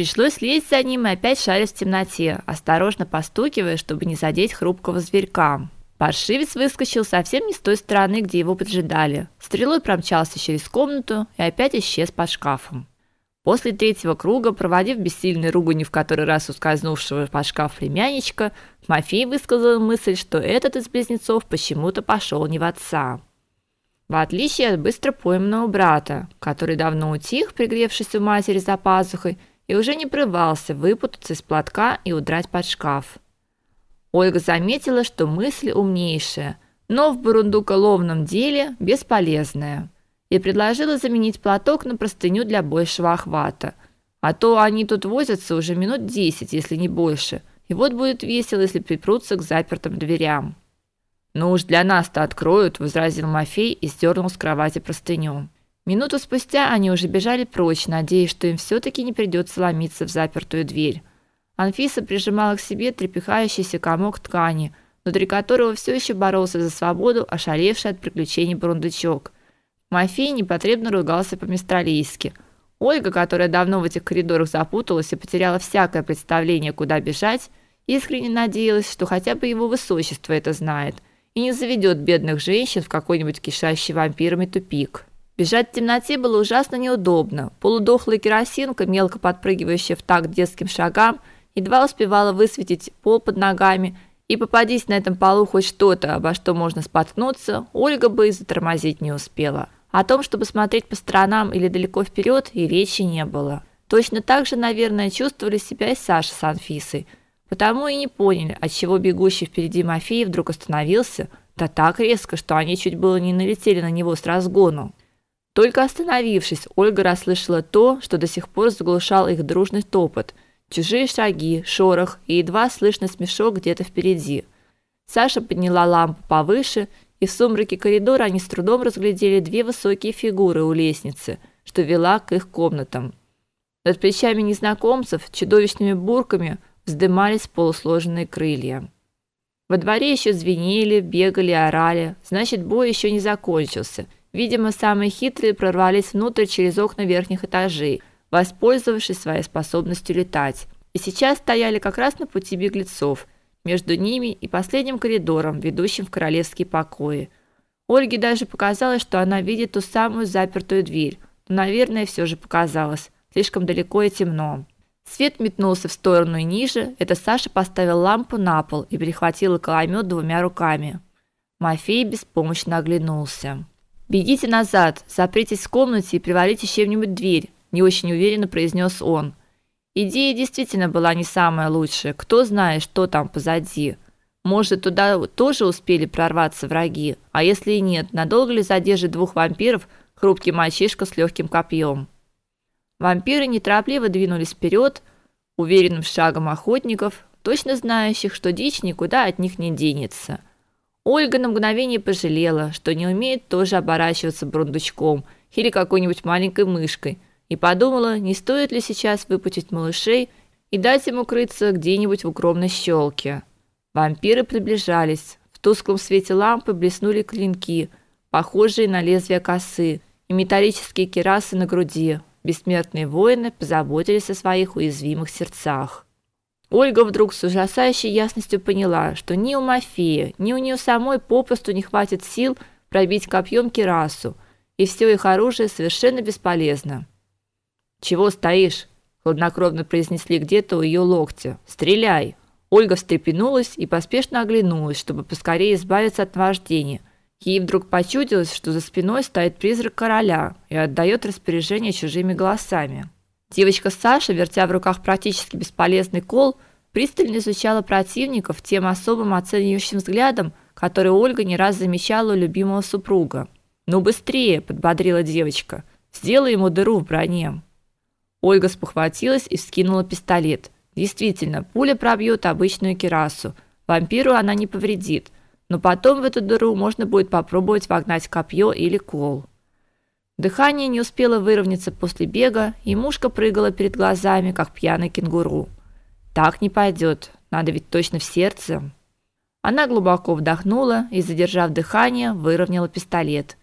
Пришлось лезть за ним и опять шарить в темноте, осторожно постукивая, чтобы не задеть хрупкого зверька. Паршивец выскочил совсем не с той стороны, где его поджидали. Стрелой промчался через комнату и опять исчез под шкафом. После третьего круга, проводив бессильной ругань в который раз ускользнувшего под шкаф племянничка, Мафей высказал мысль, что этот из близнецов почему-то пошел не в отца. В отличие от быстро пойманного брата, который давно утих, пригревшись у матери за пазухой, и уже не прорывался выпутаться из платка и удрать под шкаф. Ольга заметила, что мысль умнейшая, но в бурундуколовном деле бесполезная, и предложила заменить платок на простыню для большего охвата. А то они тут возятся уже минут десять, если не больше, и вот будет весело, если припрутся к запертым дверям. «Ну уж для нас-то откроют», – возразил Мафей и сдернул с кровати простыню. Минуту спустя они уже бежали прочь, надеясь, что им все-таки не придется ломиться в запертую дверь. Анфиса прижимала к себе трепыхающийся комок ткани, внутри которого все еще боролся за свободу, ошалевший от приключений бурундучок. Мафей непотребно ругался по-мистралийски. Ольга, которая давно в этих коридорах запуталась и потеряла всякое представление, куда бежать, искренне надеялась, что хотя бы его высочество это знает – и не заведет бедных женщин в какой-нибудь кишащий вампирами тупик. Бежать в темноте было ужасно неудобно. Полудохлая керосинка, мелко подпрыгивающая в такт детским шагам, едва успевала высветить пол под ногами, и попадись на этом полу хоть что-то, обо что можно споткнуться, Ольга бы и затормозить не успела. О том, чтобы смотреть по сторонам или далеко вперед, и речи не было. Точно так же, наверное, чувствовали себя и Саша с Анфисой – Потому и не поняли, отчего бегущий впереди Мафей вдруг остановился, да так резко, что они чуть было не налетели на него с разгону. Только остановившись, Ольга расслышала то, что до сих пор заглушал их дружный топот, чужие шаги, шорох и едва слышный смешок где-то впереди. Саша подняла лампу повыше, и в сумраке коридора они с трудом разглядели две высокие фигуры у лестницы, что вела к их комнатам. Над плечами незнакомцев чудовищными бурками – вздымались полусложенные крылья. Во дворе еще звенели, бегали, орали. Значит, бой еще не закончился. Видимо, самые хитрые прорвались внутрь через окна верхних этажей, воспользовавшись своей способностью летать. И сейчас стояли как раз на пути беглецов, между ними и последним коридором, ведущим в королевские покои. Ольге даже показалось, что она видит ту самую запертую дверь. Но, наверное, все же показалось. Слишком далеко и темно. Свет метнулся в сторону и ниже. Это Саша поставил лампу на пол и перехватил каламёт двумя руками. Мафей беспомощно оглянулся. «Бегите назад, запритесь в комнате и привалите чем-нибудь дверь», не очень уверенно произнес он. Идея действительно была не самая лучшая. Кто знает, что там позади. Может, туда тоже успели прорваться враги, а если и нет, надолго ли задержит двух вампиров хрупкий мальчишка с легким копьем? Вампиры неторопливо двинулись вперед, уверенным шагом охотников, точно знающих, что дичь никуда от них не денется. Ольга на мгновение пожалела, что не умеет тоже оборачиваться брундучком или какой-нибудь маленькой мышкой, и подумала, не стоит ли сейчас выпустить малышей и дать им укрыться где-нибудь в укромной щелке. Вампиры приближались. В тусклом свете лампы блеснули клинки, похожие на лезвия косы, и металлические кирасы на груди, бессмертные воины позаботились о своих уязвимых сердцах. Ольга вдруг с ужасающей ясностью поняла, что ни у Мафии, ни у нее самой попросту не хватит сил пробить копьем кирасу, и все их оружие совершенно бесполезно. «Чего стоишь?» – хладнокровно произнесли где-то у ее локтя. «Стреляй!» Ольга встрепенулась и поспешно оглянулась, чтобы поскорее избавиться от вождения. Ей вдруг почудилось, что за спиной стоит призрак короля и отдает распоряжение чужими голосами. Девочка Саша, вертя в руках практически бесполезный кол, пристально изучала противников тем особым оценивающим взглядом, который Ольга не раз замечала у любимого супруга. "Ну быстрее", подбодрила девочка. "Сделай ему дыру в броне". Ольга спохватилась и вскинула пистолет. Действительно, пуля пробьет обычную кирасу. Вампиру она не повредит но потом в эту дыру можно будет попробовать вогнать копье или кол. Дыхание не успело выровняться после бега, и мушка прыгала перед глазами, как пьяный кенгуру. Так не пойдет, надо ведь точно в сердце. Она глубоко вдохнула и, задержав дыхание, выровняла пистолет.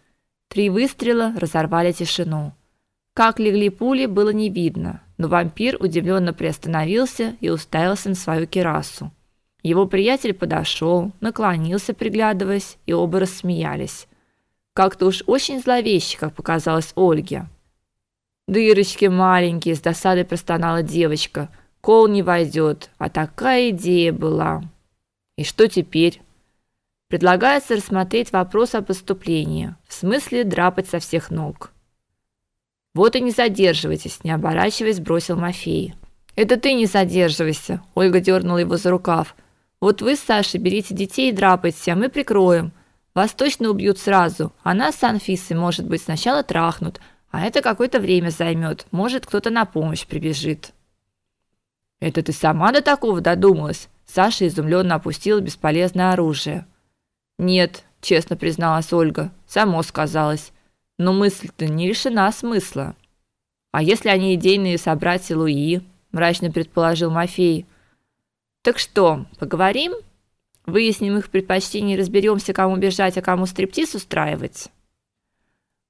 Три выстрела разорвали тишину. Как легли пули, было не видно, но вампир удивленно приостановился и уставился на свою кирасу. Его приятель подошел, наклонился, приглядываясь, и оба рассмеялись. Как-то уж очень зловеще, как показалось Ольге. Дырочки маленькие, с досадой простонала девочка. Кол не войдет, а такая идея была. И что теперь? Предлагается рассмотреть вопрос о поступлении, в смысле драпать со всех ног. Вот и не задерживайтесь, не оборачиваясь, бросил Мафей. Это ты не задерживайся, Ольга дернула его за рукав. Вот вы с Сашей берите детей и драпайте, а мы прикроем. Вас точно убьют сразу. А нас с Анфисой, может быть, сначала трахнут, а это какое-то время займет. Может, кто-то на помощь прибежит. Это ты сама до такого додумалась? Саша изумленно опустила бесполезное оружие. Нет, честно призналась Ольга. Само сказалось. Но мысль-то не лишена смысла. А если они идейные собратья Луи, мрачно предположил Мафей. Так что, поговорим? Выясним их предпочтения и разберемся, кому бежать, а кому стриптиз устраивать.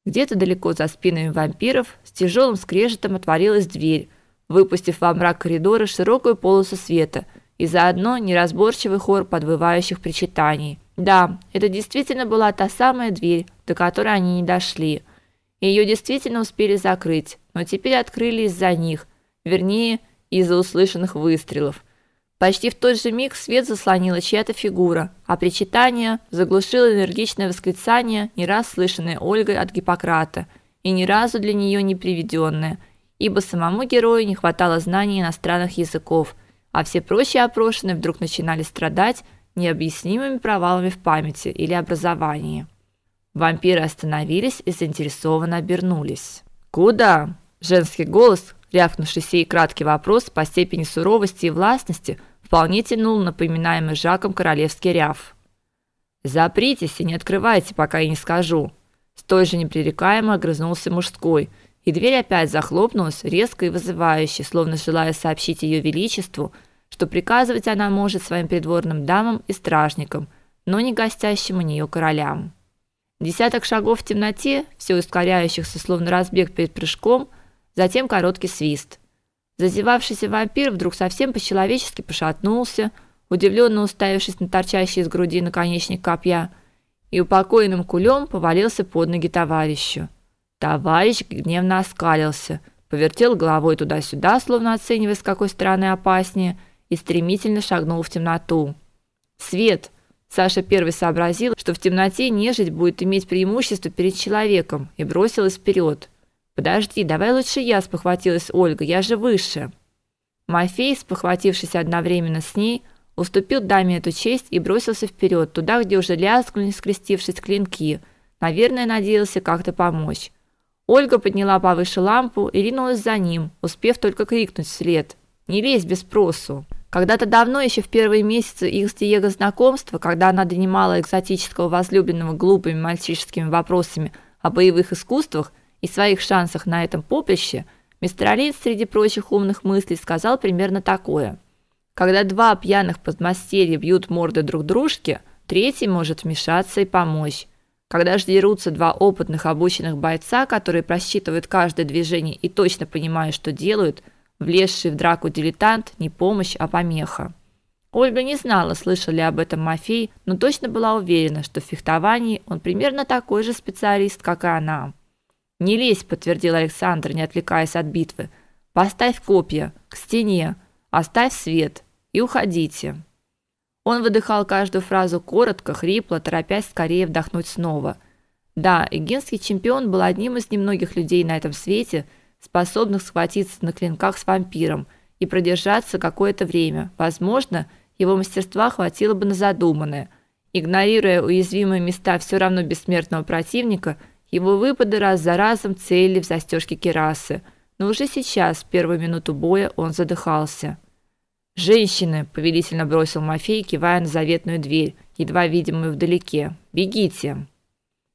Где-то далеко за спинами вампиров с тяжелым скрежетом отворилась дверь, выпустив во мрак коридора широкую полосу света и заодно неразборчивый хор подвывающих причитаний. Да, это действительно была та самая дверь, до которой они не дошли. Ее действительно успели закрыть, но теперь открыли из-за них, вернее, из-за услышанных выстрелов. Почти в тот же миг свет заслонила чья-то фигура, а причитание заглушило энергичное восклицание, не раз слышанное Ольгой от Гиппократа и ни разу для нее не приведенное, ибо самому герою не хватало знаний иностранных языков, а все прочие опрошенные вдруг начинали страдать необъяснимыми провалами в памяти или образовании. Вампиры остановились и заинтересованно обернулись. «Куда?» Женский голос, рявкнувший сей краткий вопрос по степени суровости и властности, вполне тянул напоминаемый Жаком королевский ряв. «Запритесь и не открывайте, пока я не скажу!» Столь же непререкаемо огрызнулся мужской, и дверь опять захлопнулась, резко и вызывающе, словно желая сообщить ее величеству – что приказывать она может своим придворным дамам и стражникам, но не гостящим у нее королям. Десяток шагов в темноте, все ускоряющихся словно разбег перед прыжком, затем короткий свист. Зазевавшийся вампир вдруг совсем по-человечески пошатнулся, удивленно уставившись на торчащий из груди наконечник копья, и упокоенным кулем повалился под ноги товарищу. Товарищ гневно оскалился, повертел головой туда-сюда, словно оценивая, с какой стороны опаснее, и стремительно шагнул в темноту. Свет. Саша первый сообразил, что в темноте нежить будет иметь преимущество перед человеком, и бросилась вперед. Подожди, давай лучше я, спохватилась Ольга. Я же выше. Мафей, спохватившись одновременно с ней, уступил даме эту честь и бросился вперед, туда, где уже лязгнули, скрестившись клинки. Наверное, надеялся как-то помочь. Ольга подняла повыше лампу и ринулась за ним, успев только крикнуть вслед: "Не лезь без спросу!" Когда-то давно, еще в первые месяцы их с Диего знакомства, когда она донимала экзотического возлюбленного глупыми мальчишескими вопросами о боевых искусствах и своих шансах на этом поприще, мистер Алин среди прочих умных мыслей сказал примерно такое: когда два пьяных подмастерья бьют морды друг дружке, третий может вмешаться и помочь. Когда же дерутся два опытных обученных бойца, которые просчитывают каждое движение и точно понимают, что делают – Влезший в драку дилетант не помощь, а помеха. Ольга не знала, слышал ли об этом Мафей, но точно была уверена, что в фехтовании он примерно такой же специалист, как и она. "Не лезь", подтвердил Александр, не отвлекаясь от битвы. "Поставь копья к стене, оставь свет и уходите". Он выдыхал каждую фразу коротко, хрипло, торопясь скорее вдохнуть снова. Да, эгинский чемпион был одним из немногих людей на этом свете, способных схватиться на клинках с вампиром и продержаться какое-то время. Возможно, его мастерства хватило бы на задуманное. Игнорируя уязвимые места все равно бессмертного противника, его выпады раз за разом целили в застежки кирасы. Но уже сейчас, в первую минуту боя, он задыхался. «Женщины!» – повелительно бросил Мафей, кивая на заветную дверь, едва видимую вдалеке. «Бегите!»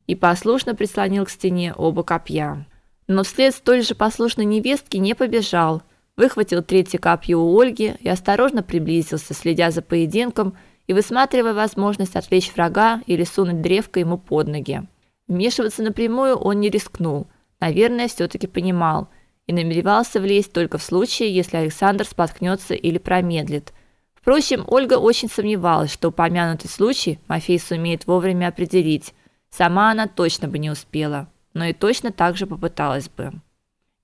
И послушно прислонил к стене оба копья но вслед столь же послушной невестки не побежал. Выхватил третье копье у Ольги и осторожно приблизился, следя за поединком и высматривая возможность отвлечь врага или сунуть древко ему под ноги. Вмешиваться напрямую он не рискнул. Наверное, все таки понимал, и намеревался влезть только в случае, если Александр споткнется или промедлит. Впрочем, Ольга очень сомневалась, что упомянутый случай Мафей сумеет вовремя определить. Сама она точно бы не успела, но и точно так же попыталась бы.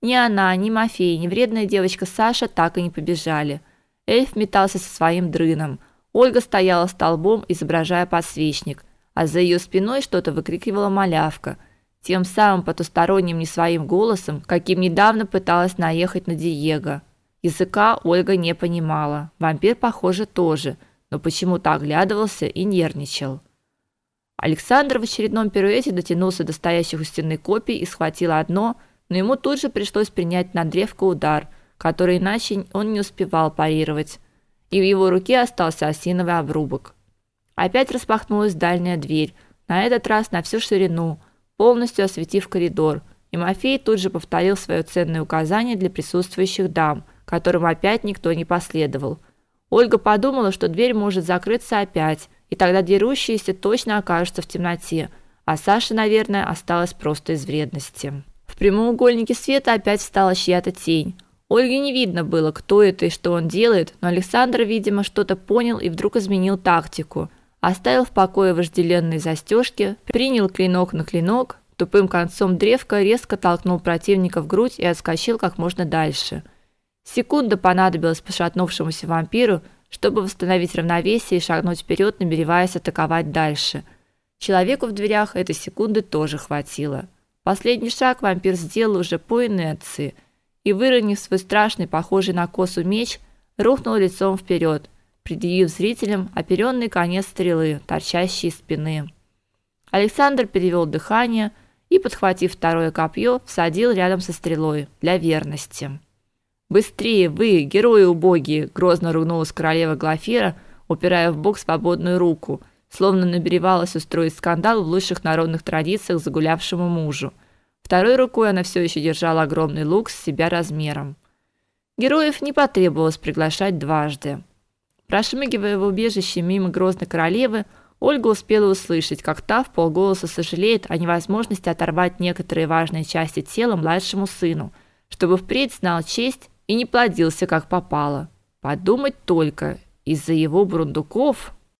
Ни она, ни Мафей, ни вредная девочка Саша так и не побежали. Эльф метался со своим дрыном. Ольга стояла столбом, изображая подсвечник, а за ее спиной что-то выкрикивала малявка – тем самым потусторонним не своим голосом, каким недавно пыталась наехать на Диего. Языка Ольга не понимала. Вампир, похоже, тоже, но почему-то оглядывался и нервничал. Александр в очередном пируэте дотянулся до стоящих у стены копий и схватил одно, но ему тут же пришлось принять на древко удар, который иначе он не успевал парировать, и в его руке остался осиновый обрубок. Опять распахнулась дальняя дверь, на этот раз на всю ширину – полностью осветив коридор. И Мафей тут же повторил свое ценное указание для присутствующих дам, которым опять никто не последовал. Ольга подумала, что дверь может закрыться опять, и тогда дерущиеся точно окажутся в темноте, а Саша, наверное, осталась просто из вредности. В прямоугольнике света опять встала чья-то тень. Ольге не видно было, кто это и что он делает, но Александр, видимо, что-то понял и вдруг изменил тактику – оставил в покое вожделенные застежки, принял клинок на клинок, тупым концом древка резко толкнул противника в грудь и отскочил как можно дальше. Секунда понадобилась пошатнувшемуся вампиру, чтобы восстановить равновесие и шагнуть вперед, намереваясь атаковать дальше. Человеку в дверях этой секунды тоже хватило. Последний шаг вампир сделал уже по инерции и, выронив свой страшный, похожий на косу меч, рухнул лицом вперед – предъявив зрителям оперенный конец стрелы, торчащий из спины. Александр перевел дыхание и, подхватив второе копье, всадил рядом со стрелой для верности. Быстрее вы, герои убогие, грозно ругнулась королева Глафира, упирая в бок свободную руку, словно намеревалась устроить скандал в лучших народных традициях загулявшему мужу. Второй рукой она все еще держала огромный лук с себя размером. Героев не потребовалось приглашать дважды. Прошмыгивая в убежище мимо грозной королевы, Ольга успела услышать, как та в полголоса сожалеет о невозможности оторвать некоторые важные части тела младшему сыну, чтобы впредь знал честь и не плодился как попало. Подумать только, из-за его бурундуков